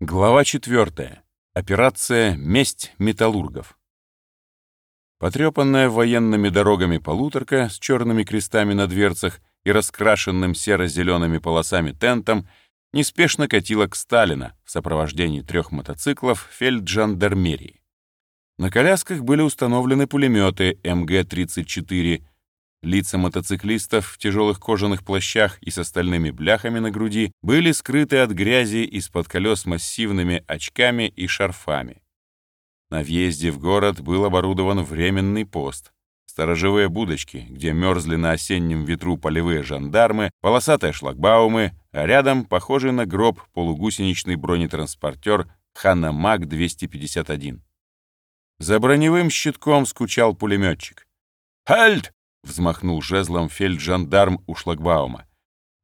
Глава 4. Операция «Месть металлургов». Потрепанная военными дорогами полуторка с черными крестами на дверцах и раскрашенным серо-зелеными полосами тентом неспешно катила к Сталина в сопровождении трех мотоциклов фельджандармерии. На колясках были установлены пулеметы МГ-34, Лица мотоциклистов в тяжелых кожаных плащах и с остальными бляхами на груди были скрыты от грязи из-под колес массивными очками и шарфами. На въезде в город был оборудован временный пост. Сторожевые будочки, где мерзли на осеннем ветру полевые жандармы, полосатые шлагбаумы, а рядом похожий на гроб полугусеничный бронетранспортер «Ханамак-251». За броневым щитком скучал пулеметчик. «Хальт! Взмахнул жезлом фельджандарм у шлагбаума.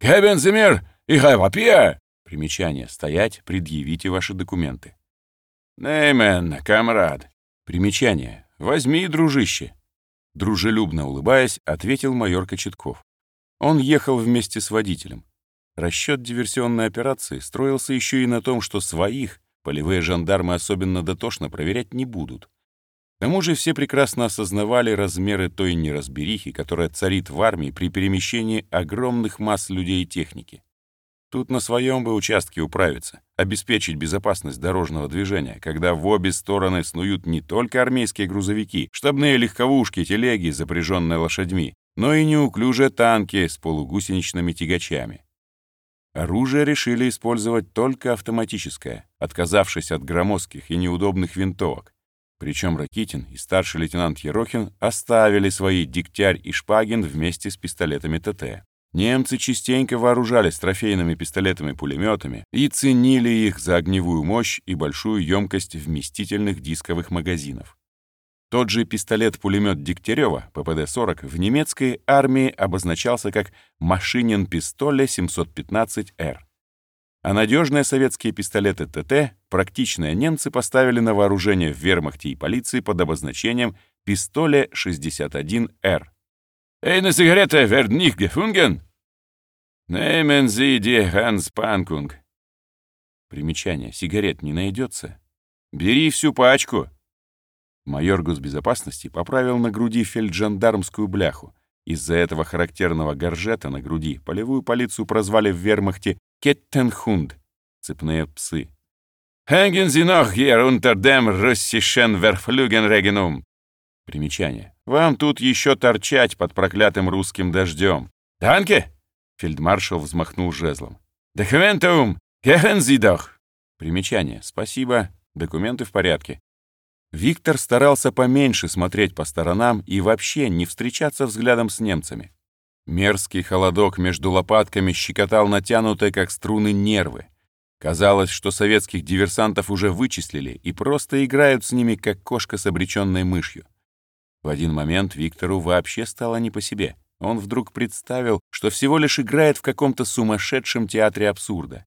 «Гебенземир и Гавапия!» Примечание. Стоять, предъявите ваши документы. «Неймен, камрад!» Примечание. «Возьми, дружище!» Дружелюбно улыбаясь, ответил майор Кочетков. Он ехал вместе с водителем. Расчет диверсионной операции строился еще и на том, что своих полевые жандармы особенно дотошно проверять не будут. Тому же все прекрасно осознавали размеры той неразберихи, которая царит в армии при перемещении огромных масс людей и техники. Тут на своем бы участке управиться, обеспечить безопасность дорожного движения, когда в обе стороны снуют не только армейские грузовики, штабные легковушки, телеги, запряженные лошадьми, но и неуклюжие танки с полугусеничными тягачами. Оружие решили использовать только автоматическое, отказавшись от громоздких и неудобных винтовок, причем Ракитин и старший лейтенант Ерохин оставили свои Дегтярь и Шпагин вместе с пистолетами ТТ. Немцы частенько вооружались трофейными пистолетами-пулеметами и ценили их за огневую мощь и большую емкость вместительных дисковых магазинов. Тот же пистолет-пулемет Дегтярева, ППД-40, в немецкой армии обозначался как «Машинин пистоле 715Р». А надежные советские пистолеты ТТ практичные немцы поставили на вооружение в вермахте и полиции под обозначением «Пистоле 61Р». «Эй, на сигарете вердних гефунген?» «Неймен зи ди Ханс Панкунг». Примечание. Сигарет не найдется. «Бери всю пачку». Майор госбезопасности поправил на груди фельджандармскую бляху. Из-за этого характерного горжета на груди полевую полицию прозвали в вермахте Кеттенхунд — цепные псы. «Hängen Sie noch hier unter dem russischen Verflügenregenum!» Примечание. «Вам тут еще торчать под проклятым русским дождем!» «Данке!» — фельдмаршал взмахнул жезлом. «Документум! Gehen Sie doch!» Примечание. «Спасибо. Документы в порядке». Виктор старался поменьше смотреть по сторонам и вообще не встречаться взглядом с немцами. Мерзкий холодок между лопатками щекотал натянутые, как струны, нервы. Казалось, что советских диверсантов уже вычислили и просто играют с ними, как кошка с обреченной мышью. В один момент Виктору вообще стало не по себе. Он вдруг представил, что всего лишь играет в каком-то сумасшедшем театре абсурда.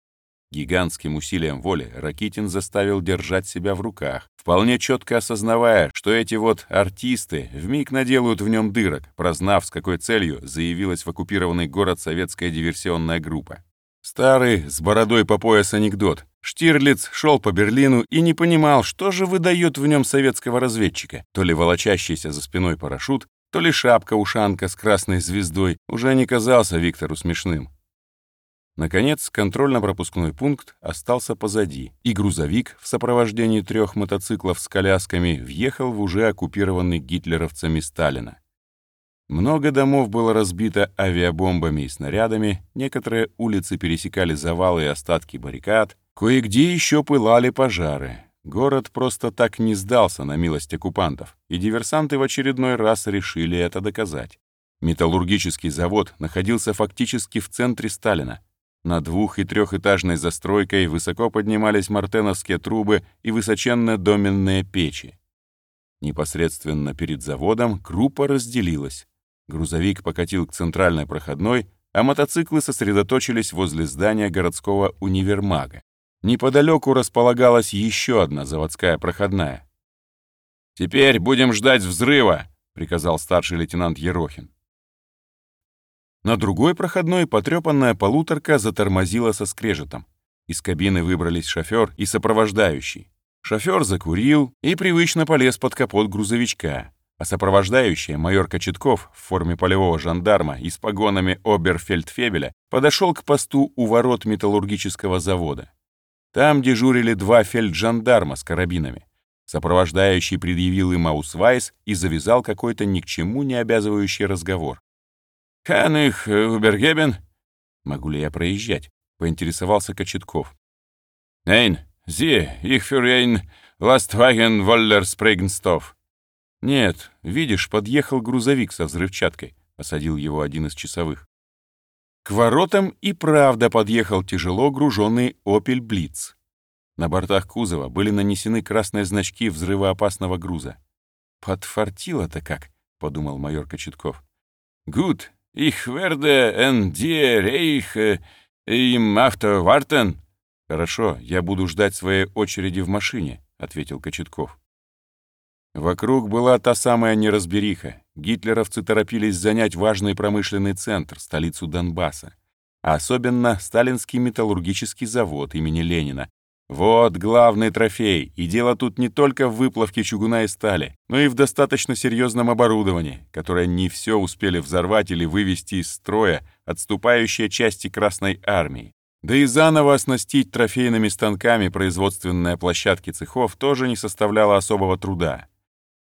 Гигантским усилием воли Ракитин заставил держать себя в руках, вполне четко осознавая, что эти вот артисты вмиг наделают в нем дырок, прознав, с какой целью заявилась в оккупированный город советская диверсионная группа. Старый, с бородой по пояс анекдот. Штирлиц шел по Берлину и не понимал, что же выдает в нем советского разведчика. То ли волочащийся за спиной парашют, то ли шапка-ушанка с красной звездой уже не казался Виктору смешным. Наконец, контрольно-пропускной пункт остался позади, и грузовик в сопровождении трех мотоциклов с колясками въехал в уже оккупированный гитлеровцами Сталина. Много домов было разбито авиабомбами и снарядами, некоторые улицы пересекали завалы и остатки баррикад, кое-где еще пылали пожары. Город просто так не сдался на милость оккупантов, и диверсанты в очередной раз решили это доказать. Металлургический завод находился фактически в центре Сталина, на двух- и трехэтажной застройкой высоко поднимались мартеновские трубы и высоченные доменные печи. Непосредственно перед заводом группа разделилась. Грузовик покатил к центральной проходной, а мотоциклы сосредоточились возле здания городского универмага. Неподалеку располагалась еще одна заводская проходная. «Теперь будем ждать взрыва», — приказал старший лейтенант Ерохин. На другой проходной потрепанная полуторка затормозила со скрежетом. Из кабины выбрались шофер и сопровождающий. Шофер закурил и привычно полез под капот грузовичка, а сопровождающий майор Кочетков в форме полевого жандарма и с погонами оберфельдфебеля подошел к посту у ворот металлургического завода. Там дежурили два фельджандарма с карабинами. Сопровождающий предъявил им аусвайс и завязал какой-то ни к чему не обязывающий разговор. «Kann ich übergeben?» «Могу ли я проезжать?» — поинтересовался Кочетков. «Нейн, «Зи, их фюрейн Ластваген Воллер Спрейгнстов». «Нет, видишь, подъехал грузовик со взрывчаткой», — осадил его один из часовых. К воротам и правда подъехал тяжело груженный «Опель Блиц». На бортах кузова были нанесены красные значки взрывоопасного груза. «Подфартило-то как», — подумал майор Кочетков. «Гуд, верде эн ди рейх им авто вартен», «Хорошо, я буду ждать своей очереди в машине», — ответил Кочетков. Вокруг была та самая неразбериха. Гитлеровцы торопились занять важный промышленный центр, столицу Донбасса. А особенно сталинский металлургический завод имени Ленина. Вот главный трофей, и дело тут не только в выплавке чугуна и стали, но и в достаточно серьезном оборудовании, которое не все успели взорвать или вывести из строя отступающие части Красной Армии. Да и заново оснастить трофейными станками производственные площадки цехов тоже не составляло особого труда.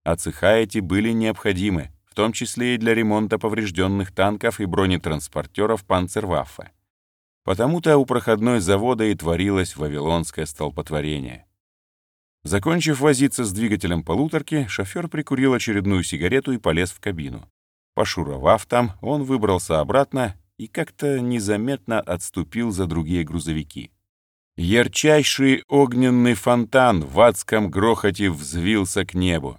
А цеха эти были необходимы, в том числе и для ремонта поврежденных танков и бронетранспортеров «Панцерваффе». Потому-то у проходной завода и творилось вавилонское столпотворение. Закончив возиться с двигателем полуторки, шофер прикурил очередную сигарету и полез в кабину. Пошуровав там, он выбрался обратно и как-то незаметно отступил за другие грузовики. Ярчайший огненный фонтан в адском грохоте взвился к небу.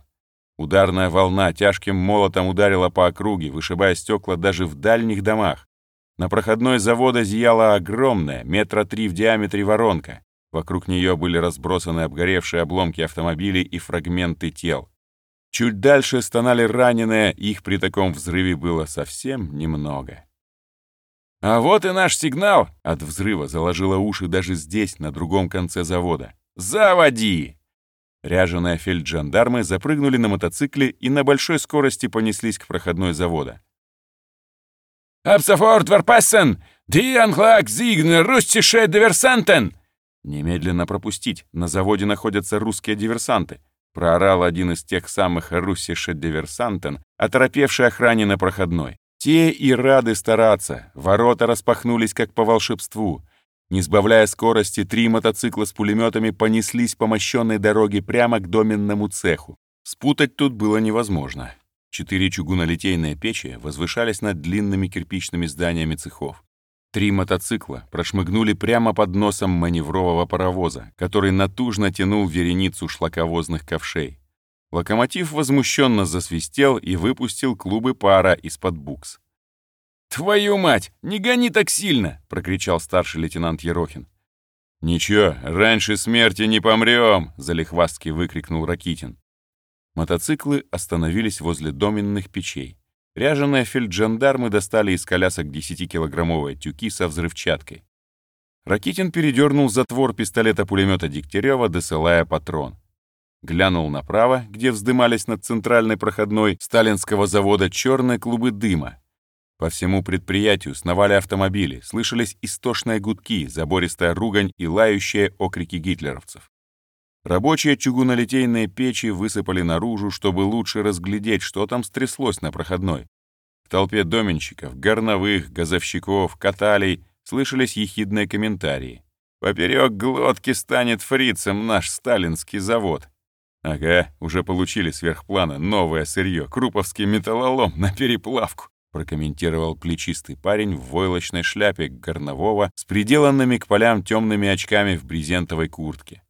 Ударная волна тяжким молотом ударила по округе, вышибая стекла даже в дальних домах. На проходной завода зияла огромная, метра три в диаметре воронка. Вокруг нее были разбросаны обгоревшие обломки автомобилей и фрагменты тел. Чуть дальше стонали раненые, их при таком взрыве было совсем немного. «А вот и наш сигнал!» От взрыва заложило уши даже здесь, на другом конце завода. «Заводи!» Ряженые фельджандармы запрыгнули на мотоцикле и на большой скорости понеслись к проходной завода. «Абсафорт варпассен! Ди англак зигн рустише диверсантен!» «Немедленно пропустить, на заводе находятся русские диверсанты», проорал один из тех самых руссише диверсантен, оторопевший охране на проходной. Те и рады стараться. Ворота распахнулись как по волшебству. Не сбавляя скорости, три мотоцикла с пулеметами понеслись по мощенной дороге прямо к доменному цеху. Спутать тут было невозможно. Четыре чугунолитейные печи возвышались над длинными кирпичными зданиями цехов. Три мотоцикла прошмыгнули прямо под носом маневрового паровоза, который натужно тянул вереницу шлаковозных ковшей. Локомотив возмущенно засвистел и выпустил клубы пара из-под букс. «Твою мать! Не гони так сильно!» — прокричал старший лейтенант Ерохин. «Ничего, раньше смерти не помрем!» — залихвастки выкрикнул Ракитин. Мотоциклы остановились возле доменных печей. Ряженые фельджандармы достали из колясок 10-килограммовые тюки со взрывчаткой. Ракитин передернул затвор пистолета-пулемета Дегтярева, досылая патрон глянул направо, где вздымались над центральной проходной сталинского завода черные клубы дыма. По всему предприятию сновали автомобили, слышались истошные гудки, забористая ругань и лающие окрики гитлеровцев. Рабочие чугунолитейные печи высыпали наружу, чтобы лучше разглядеть, что там стряслось на проходной. В толпе доменщиков, горновых, газовщиков, каталей слышались ехидные комментарии. «Поперек глотки станет фрицем наш сталинский завод», «Ага, уже получили сверхплана новое сырье, круповский металлолом на переплавку», прокомментировал плечистый парень в войлочной шляпе горнового с приделанными к полям темными очками в брезентовой куртке.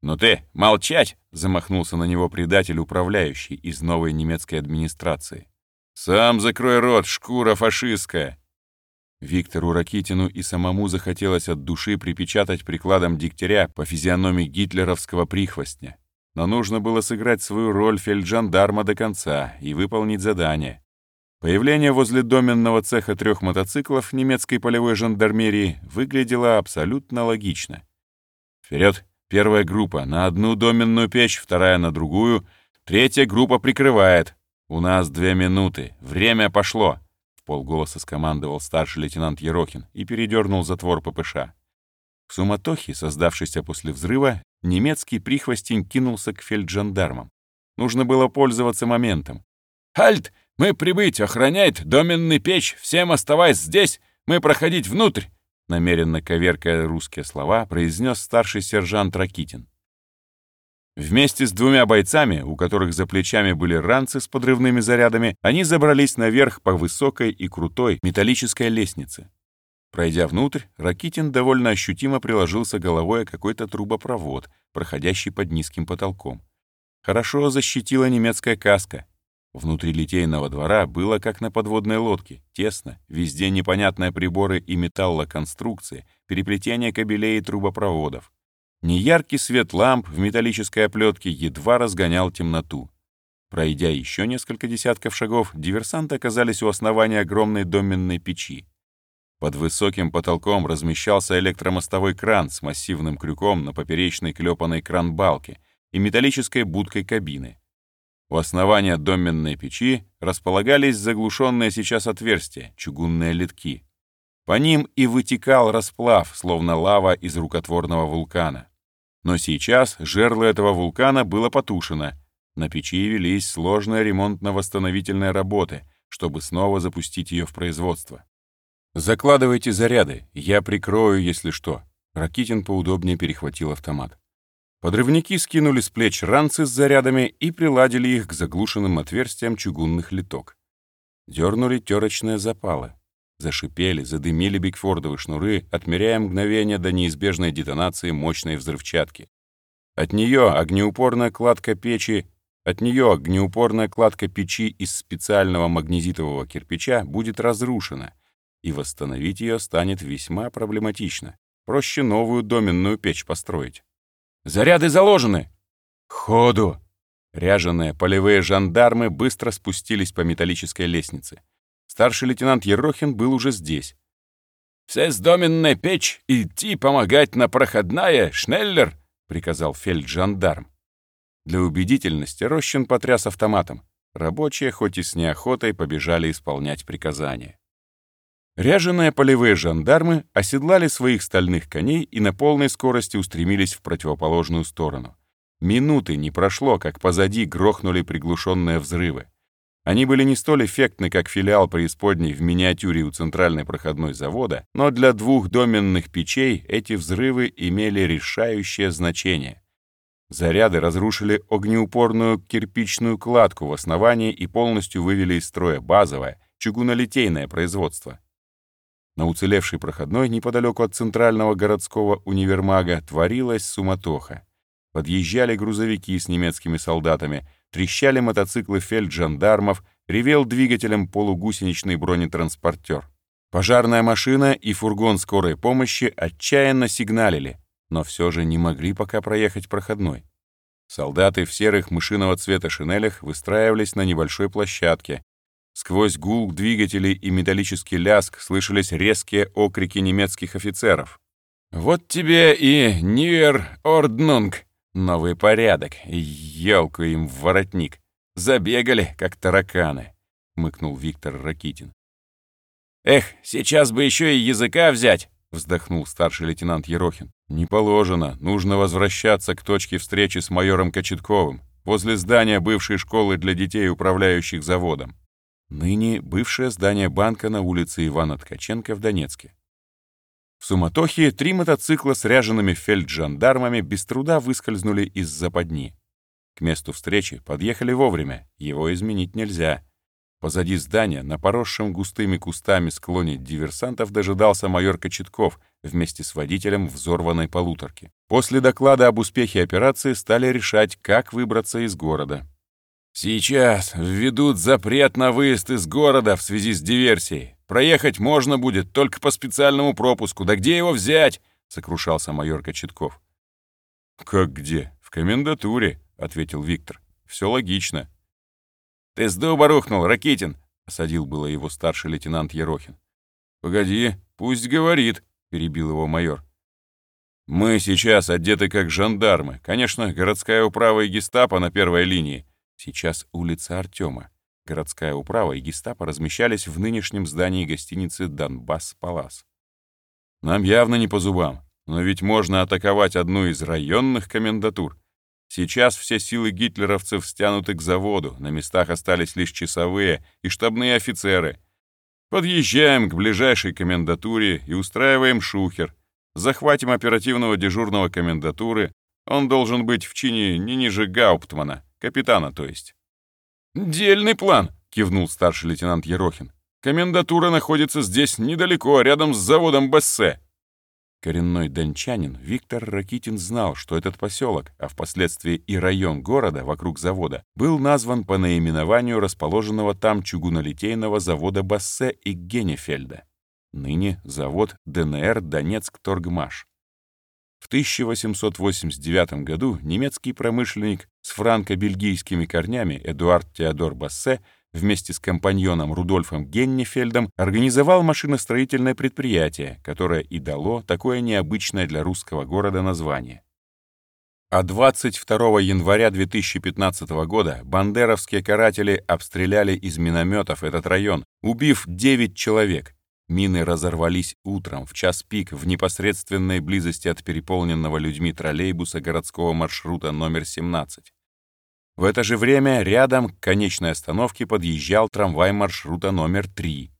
«Ну ты, молчать!» — замахнулся на него предатель управляющий из новой немецкой администрации. «Сам закрой рот, шкура фашистская!» Виктору Ракитину и самому захотелось от души припечатать прикладом дегтяря по физиономии гитлеровского прихвостня. Но нужно было сыграть свою роль фельджандарма до конца и выполнить задание. Появление возле доменного цеха трех мотоциклов немецкой полевой жандармерии выглядело абсолютно логично. Вперед! Первая группа на одну доменную печь, вторая на другую, третья группа прикрывает. У нас две минуты. Время пошло. В полголоса скомандовал старший лейтенант Ерохин и передернул затвор ППШ. В суматохе, создавшейся после взрыва, немецкий прихвостень кинулся к фельджандармам. Нужно было пользоваться моментом. «Хальт! Мы прибыть! Охраняет доменный печь! Всем оставаясь здесь! Мы проходить внутрь!» Намеренно коверкая русские слова, произнес старший сержант Ракитин. Вместе с двумя бойцами, у которых за плечами были ранцы с подрывными зарядами, они забрались наверх по высокой и крутой металлической лестнице. Пройдя внутрь, Ракитин довольно ощутимо приложился головой о какой-то трубопровод, проходящий под низким потолком. Хорошо защитила немецкая каска, Внутри литейного двора было как на подводной лодке, тесно, везде непонятные приборы и металлоконструкции, переплетение кабелей и трубопроводов. Неяркий свет ламп в металлической оплетке едва разгонял темноту. Пройдя еще несколько десятков шагов, диверсанты оказались у основания огромной доменной печи. Под высоким потолком размещался электромостовой кран с массивным крюком на поперечной клепанной кран-балке и металлической будкой кабины. У основания доменной печи располагались заглушенные сейчас отверстия, чугунные литки. По ним и вытекал расплав, словно лава из рукотворного вулкана. Но сейчас жерло этого вулкана было потушено. На печи велись сложные ремонтно-восстановительные работы, чтобы снова запустить ее в производство. «Закладывайте заряды, я прикрою, если что». Ракитин поудобнее перехватил автомат. Подрывники скинули с плеч ранцы с зарядами и приладили их к заглушенным отверстиям чугунных литок. Дернули терочные запалы. Зашипели, задымили бигфордовые шнуры, отмеряя мгновение до неизбежной детонации мощной взрывчатки. От нее огнеупорная кладка печи, от нее огнеупорная кладка печи из специального магнезитового кирпича будет разрушена, и восстановить ее станет весьма проблематично. Проще новую доменную печь построить. Заряды заложены!» «Ходу!» Ряженые полевые жандармы быстро спустились по металлической лестнице. Старший лейтенант Ерохин был уже здесь. «Все сдоменная печь, идти помогать на проходная, Шнеллер!» — приказал фельджандарм. Для убедительности Рощин потряс автоматом. Рабочие, хоть и с неохотой, побежали исполнять приказания. Ряженые полевые жандармы оседлали своих стальных коней и на полной скорости устремились в противоположную сторону. Минуты не прошло, как позади грохнули приглушенные взрывы. Они были не столь эффектны, как филиал преисподней в миниатюре у центральной проходной завода, но для двух доменных печей эти взрывы имели решающее значение. Заряды разрушили огнеупорную кирпичную кладку в основании и полностью вывели из строя базовое, чугунолитейное производство. На уцелевшей проходной неподалеку от центрального городского универмага творилась суматоха. Подъезжали грузовики с немецкими солдатами, трещали мотоциклы фельджандармов, ревел двигателем полугусеничный бронетранспортер. Пожарная машина и фургон скорой помощи отчаянно сигналили, но все же не могли пока проехать проходной. Солдаты в серых мышиного цвета шинелях выстраивались на небольшой площадке, Сквозь гул двигателей и металлический ляск слышались резкие окрики немецких офицеров. «Вот тебе и Ньюер Орднунг! Новый порядок! Елку им в воротник! Забегали, как тараканы!» — мыкнул Виктор Ракитин. «Эх, сейчас бы еще и языка взять!» — вздохнул старший лейтенант Ерохин. «Не положено. Нужно возвращаться к точке встречи с майором Кочетковым возле здания бывшей школы для детей, управляющих заводом. Ныне бывшее здание банка на улице Ивана Ткаченко в Донецке. В суматохе три мотоцикла с ряжеными фельджандармами без труда выскользнули из западни. К месту встречи подъехали вовремя, его изменить нельзя. Позади здания, на поросшем густыми кустами склоне диверсантов, дожидался майор Кочетков вместе с водителем взорванной полуторки. После доклада об успехе операции стали решать, как выбраться из города. Сейчас введут запрет на выезд из города в связи с диверсией. Проехать можно будет только по специальному пропуску. Да где его взять? Сокрушался майор Кочетков. Как где? В комендатуре, ответил Виктор. Все логично. Ты с дуба рухнул, Ракитин. осадил было его старший лейтенант Ерохин. «Погоди, пусть говорит», — перебил его майор. «Мы сейчас одеты как жандармы. Конечно, городская управа и гестапо на первой линии. Сейчас улица Артема. Городская управа и гестапо размещались в нынешнем здании гостиницы «Донбасс Палас». Нам явно не по зубам, но ведь можно атаковать одну из районных комендатур. Сейчас все силы гитлеровцев стянуты к заводу, на местах остались лишь часовые и штабные офицеры. Подъезжаем к ближайшей комендатуре и устраиваем шухер. Захватим оперативного дежурного комендатуры. Он должен быть в чине не ниже Гауптмана, капитана, то есть. «Дельный план», — кивнул старший лейтенант Ерохин. «Комендатура находится здесь недалеко, рядом с заводом Бассе». Коренной дончанин Виктор Ракитин знал, что этот поселок, а впоследствии и район города вокруг завода, был назван по наименованию расположенного там чугунолитейного завода Бассе и Генефельда. Ныне завод ДНР «Донецк Торгмаш». В 1889 году немецкий промышленник с франко-бельгийскими корнями Эдуард Теодор Бассе вместе с компаньоном Рудольфом Геннефельдом организовал машиностроительное предприятие, которое и дало такое необычное для русского города название. А 22 января 2015 года бандеровские каратели обстреляли из минометов этот район, убив 9 человек, Мины разорвались утром, в час пик, в непосредственной близости от переполненного людьми троллейбуса городского маршрута номер 17. В это же время рядом к конечной остановке подъезжал трамвай маршрута номер 3.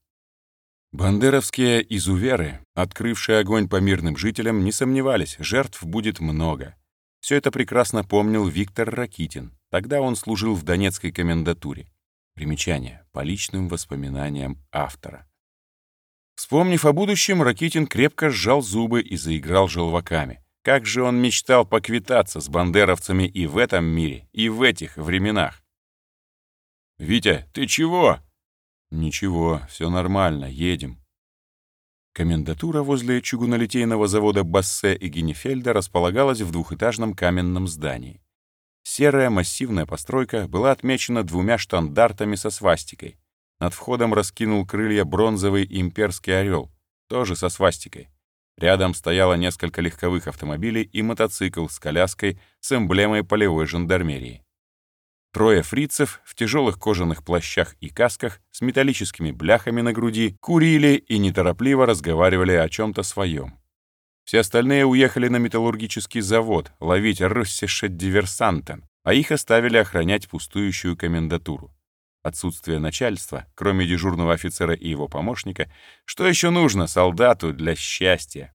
Бандеровские изуверы, открывшие огонь по мирным жителям, не сомневались, жертв будет много. Все это прекрасно помнил Виктор Ракитин. Тогда он служил в Донецкой комендатуре. Примечание по личным воспоминаниям автора. Вспомнив о будущем, Ракитин крепко сжал зубы и заиграл желваками. Как же он мечтал поквитаться с бандеровцами и в этом мире, и в этих временах. «Витя, ты чего?» «Ничего, все нормально, едем». Комендатура возле чугунолитейного завода Бассе и Генефельда располагалась в двухэтажном каменном здании. Серая массивная постройка была отмечена двумя штандартами со свастикой. Над входом раскинул крылья бронзовый имперский орел, тоже со свастикой. Рядом стояло несколько легковых автомобилей и мотоцикл с коляской с эмблемой полевой жандармерии. Трое фрицев в тяжелых кожаных плащах и касках с металлическими бляхами на груди курили и неторопливо разговаривали о чем-то своем. Все остальные уехали на металлургический завод ловить руссише диверсантен, а их оставили охранять пустующую комендатуру. Отсутствие начальства, кроме дежурного офицера и его помощника, что еще нужно солдату для счастья?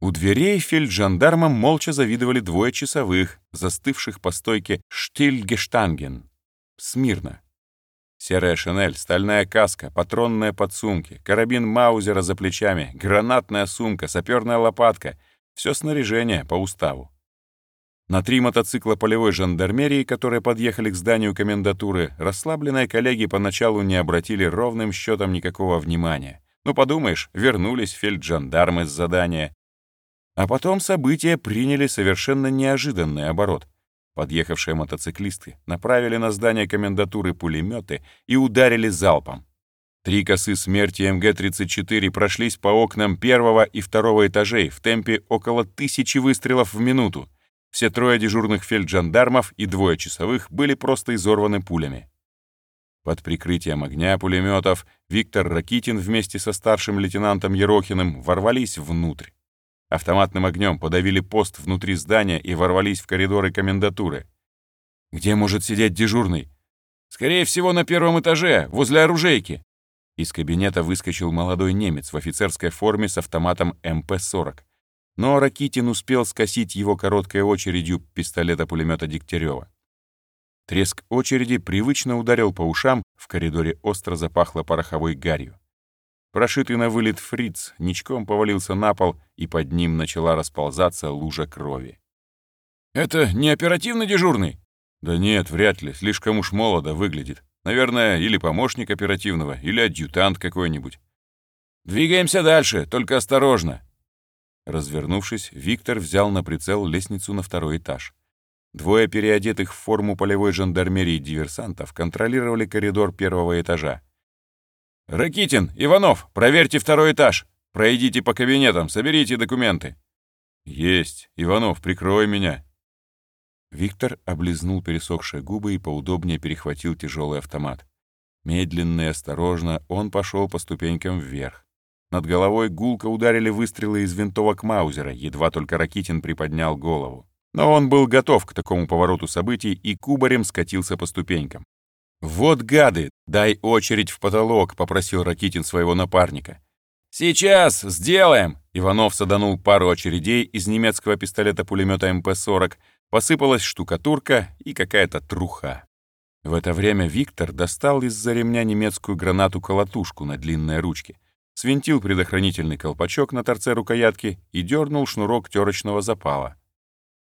У дверей фельджандармам молча завидовали двое часовых, застывших по стойке «Штильгештанген» — смирно. Серая шинель, стальная каска, патронные подсумки, карабин Маузера за плечами, гранатная сумка, саперная лопатка — все снаряжение по уставу. На три мотоцикла полевой жандармерии, которые подъехали к зданию комендатуры, расслабленные коллеги поначалу не обратили ровным счетом никакого внимания. Ну, подумаешь, вернулись фельджандармы с задания. А потом события приняли совершенно неожиданный оборот. Подъехавшие мотоциклисты направили на здание комендатуры пулеметы и ударили залпом. Три косы смерти МГ-34 прошлись по окнам первого и второго этажей в темпе около тысячи выстрелов в минуту. Все трое дежурных фельджандармов и двое часовых были просто изорваны пулями. Под прикрытием огня пулеметов Виктор Ракитин вместе со старшим лейтенантом Ерохиным ворвались внутрь. Автоматным огнем подавили пост внутри здания и ворвались в коридоры комендатуры. «Где может сидеть дежурный?» «Скорее всего, на первом этаже, возле оружейки». Из кабинета выскочил молодой немец в офицерской форме с автоматом МП-40 но Ракитин успел скосить его короткой очередью пистолета-пулемета Дегтярева. Треск очереди привычно ударил по ушам, в коридоре остро запахло пороховой гарью. Прошитый на вылет фриц ничком повалился на пол, и под ним начала расползаться лужа крови. «Это не оперативный дежурный?» «Да нет, вряд ли, слишком уж молодо выглядит. Наверное, или помощник оперативного, или адъютант какой-нибудь». «Двигаемся дальше, только осторожно. Развернувшись, Виктор взял на прицел лестницу на второй этаж. Двое переодетых в форму полевой жандармерии диверсантов контролировали коридор первого этажа. «Ракитин, Иванов, проверьте второй этаж. Пройдите по кабинетам, соберите документы». «Есть. Иванов, прикрой меня». Виктор облизнул пересохшие губы и поудобнее перехватил тяжелый автомат. Медленно и осторожно он пошел по ступенькам вверх. Над головой гулко ударили выстрелы из винтовок Маузера, едва только Ракитин приподнял голову. Но он был готов к такому повороту событий и кубарем скатился по ступенькам. «Вот гады! Дай очередь в потолок!» — попросил Ракитин своего напарника. «Сейчас! Сделаем!» Иванов саданул пару очередей из немецкого пистолета-пулемета МП-40, посыпалась штукатурка и какая-то труха. В это время Виктор достал из-за ремня немецкую гранату-колотушку на длинной ручке, свинтил предохранительный колпачок на торце рукоятки и дернул шнурок терочного запала.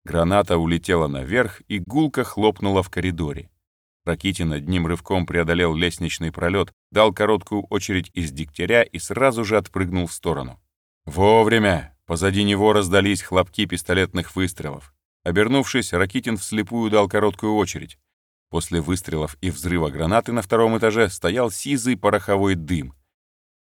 Граната улетела наверх и гулко хлопнула в коридоре. Ракитин одним рывком преодолел лестничный пролет, дал короткую очередь из дегтяря и сразу же отпрыгнул в сторону. Вовремя! Позади него раздались хлопки пистолетных выстрелов. Обернувшись, Ракитин вслепую дал короткую очередь. После выстрелов и взрыва гранаты на втором этаже стоял сизый пороховой дым.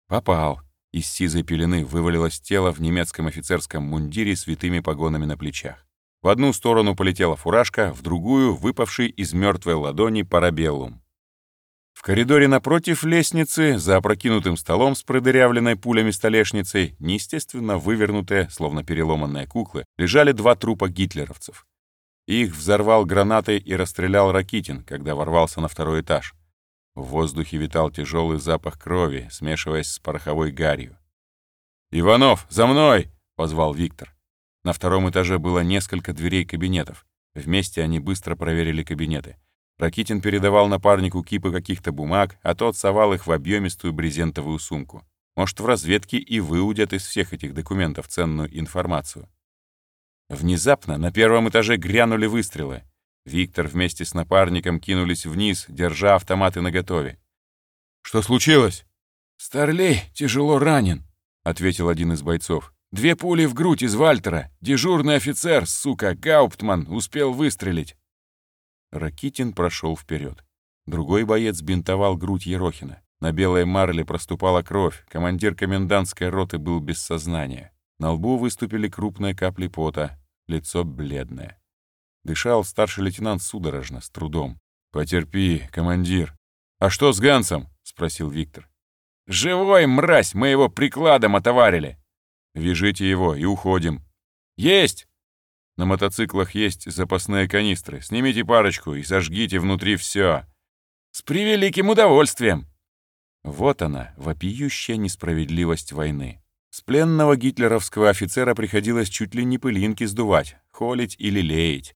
Попал. Из сизой пелены вывалилось тело в немецком офицерском мундире с витыми погонами на плечах. В одну сторону полетела фуражка, в другую — выпавший из мертвой ладони парабеллум. В коридоре напротив лестницы, за опрокинутым столом с продырявленной пулями столешницей, неестественно вывернутые, словно переломанные куклы, лежали два трупа гитлеровцев. Их взорвал гранатой и расстрелял Ракитин, когда ворвался на второй этаж. В воздухе витал тяжелый запах крови, смешиваясь с пороховой гарью. «Иванов, за мной!» — позвал Виктор. На втором этаже было несколько дверей кабинетов. Вместе они быстро проверили кабинеты. Ракитин передавал напарнику кипы каких-то бумаг, а тот совал их в объемистую брезентовую сумку. Может, в разведке и выудят из всех этих документов ценную информацию. Внезапно на первом этаже грянули выстрелы. Виктор вместе с напарником кинулись вниз, держа автоматы наготове. «Что случилось?» «Старлей тяжело ранен», — ответил один из бойцов. «Две пули в грудь из Вальтера. Дежурный офицер, сука, Гауптман, успел выстрелить». Ракитин прошел вперед. Другой боец бинтовал грудь Ерохина. На белой марле проступала кровь, командир комендантской роты был без сознания. На лбу выступили крупные капли пота, лицо бледное. Дышал старший лейтенант судорожно, с трудом. «Потерпи, командир». «А что с Гансом?» — спросил Виктор. «Живой, мразь! Мы его прикладом отоварили!» «Вяжите его и уходим». «Есть!» «На мотоциклах есть запасные канистры. Снимите парочку и сожгите внутри все. «С превеликим удовольствием!» Вот она, вопиющая несправедливость войны. С пленного гитлеровского офицера приходилось чуть ли не пылинки сдувать, холить или леять.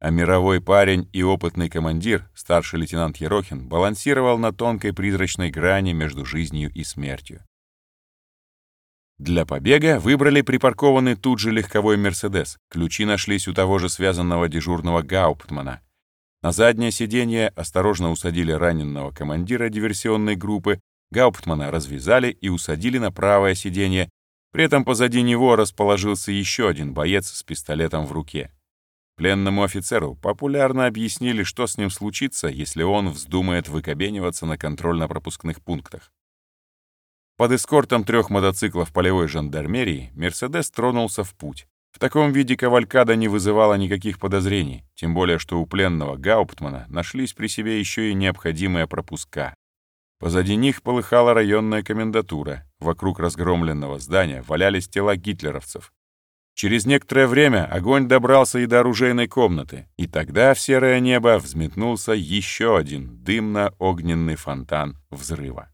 А мировой парень и опытный командир, старший лейтенант Ерохин, балансировал на тонкой призрачной грани между жизнью и смертью. Для побега выбрали припаркованный тут же легковой «Мерседес». Ключи нашлись у того же связанного дежурного Гауптмана. На заднее сиденье осторожно усадили раненого командира диверсионной группы, Гауптмана развязали и усадили на правое сиденье, при этом позади него расположился еще один боец с пистолетом в руке. Пленному офицеру популярно объяснили, что с ним случится, если он вздумает выкобениваться на контрольно-пропускных пунктах. Под эскортом трех мотоциклов полевой жандармерии «Мерседес» тронулся в путь. В таком виде кавалькада не вызывала никаких подозрений, тем более что у пленного Гауптмана нашлись при себе еще и необходимые пропуска. Позади них полыхала районная комендатура. Вокруг разгромленного здания валялись тела гитлеровцев. Через некоторое время огонь добрался и до оружейной комнаты, и тогда в серое небо взметнулся еще один дымно-огненный фонтан взрыва.